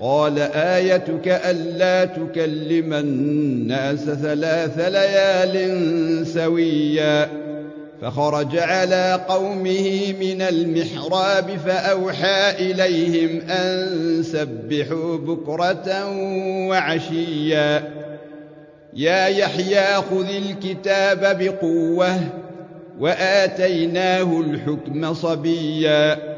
قال آيتك ألا تكلم الناس ثلاث ليال سويا فخرج على قومه من المحراب فأوحى إليهم أن سبحوا بكرة وعشيا. يا يحيى خذ الكتاب بقوة وآتيناه الحكم صبيا.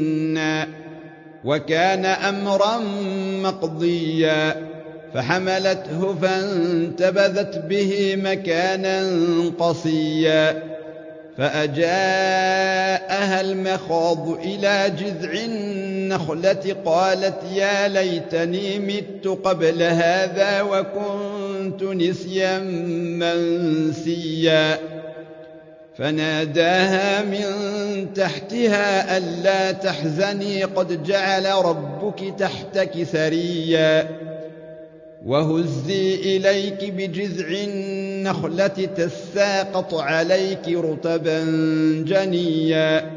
وكان أمرا مقضيا فحملته فانتبذت به مكانا قصيا فأجاءها المخاض إلى جذع النخلة قالت يا ليتني مت قبل هذا وكنت نسيا منسيا. فناداها من تحتها ألا تحزني قد جعل ربك تحتك سريا وهزي إليك بجذع النخلة تساقط عليك رطبا جنيا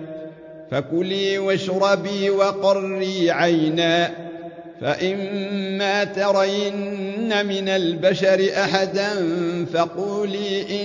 فكلي واشربي وقري عينا فإما ترين من البشر أحدا فقولي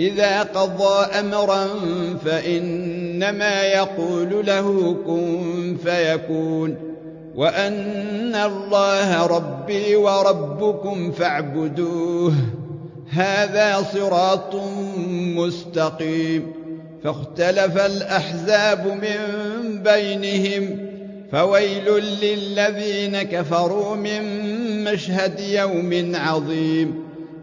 إذا قضى أمرا فإنما يقول له كن فيكون وأن الله ربي وربكم فاعبدوه هذا صراط مستقيم فاختلف الأحزاب من بينهم فويل للذين كفروا من مشهد يوم عظيم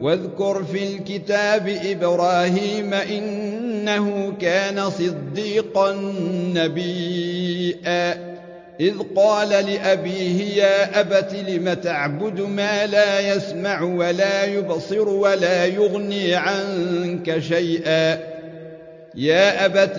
واذكر في الكتاب إبراهيم إنه كان صديقا نبيا. إذ قال لأبيه يا أبت لم تعبد ما لا يسمع ولا يبصر ولا يغني عنك شيئا؟ يا أبت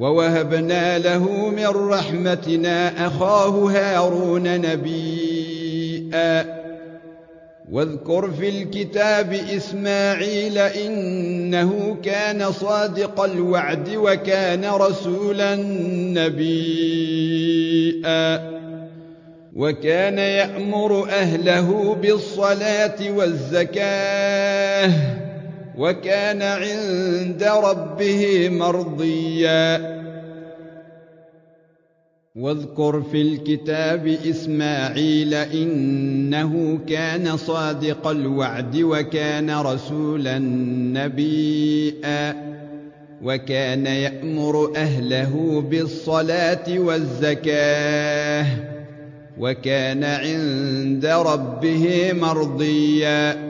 ووهبنا له من رحمتنا أخاه هارون نبيئا واذكر في الكتاب إسماعيل إنه كان صادق الوعد وكان رسولا نبيئا وكان يأمر أهله بالصلاة والزكاة وكان عند ربه مرضيا. واذكر في الكتاب إسماعيل إنه كان صادق الوعد وكان رسولا نبيئا وكان يأمر أهله بالصلاة والزكاة. وكان عند ربه مرضيا.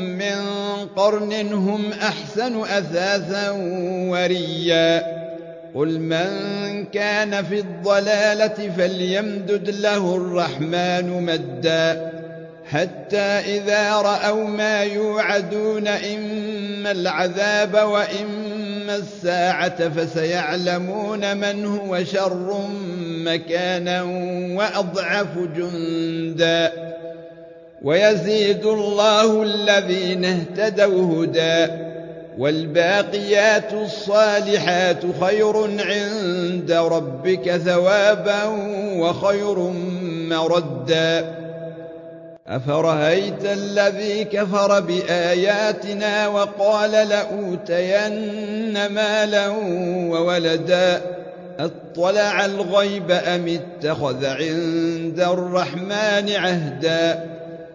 من قرن هم أحسن أثاثا وريا. قل من كان في الضلالة فليمدد له الرحمن مدا. حتى إذا رأوا ما يوعدون إما العذاب وإما الساعة فسيعلمون من هو شر مكانا وأضعف جندا. ويزيد الله الذين اهتدوا هدى والباقيات الصالحات خير عند ربك ثوابا وخير مردا. أفرهيت الذي كفر بآياتنا وقال لأوتين مالا وولدا؟ أطلع الغيب أم اتخذ عند الرحمن عهدا؟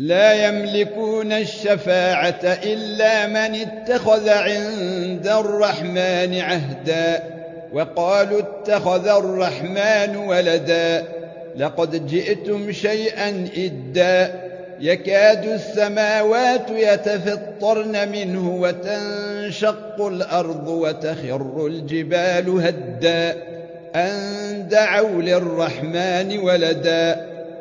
لا يملكون الشفاعة إلا من اتخذ عند الرحمن عهدا وقالوا اتخذ الرحمن ولدا لقد جئتم شيئا إدا يكاد السماوات يتفطرن منه وتنشق الأرض وتخر الجبال هدا أن دعوا للرحمن ولدا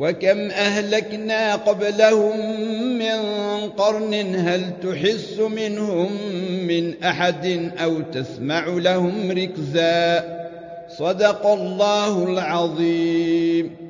وكم أهلكنا قبلهم من قرن هل تحس منهم من أحد أو تسمع لهم ركزا؟ صدق الله العظيم.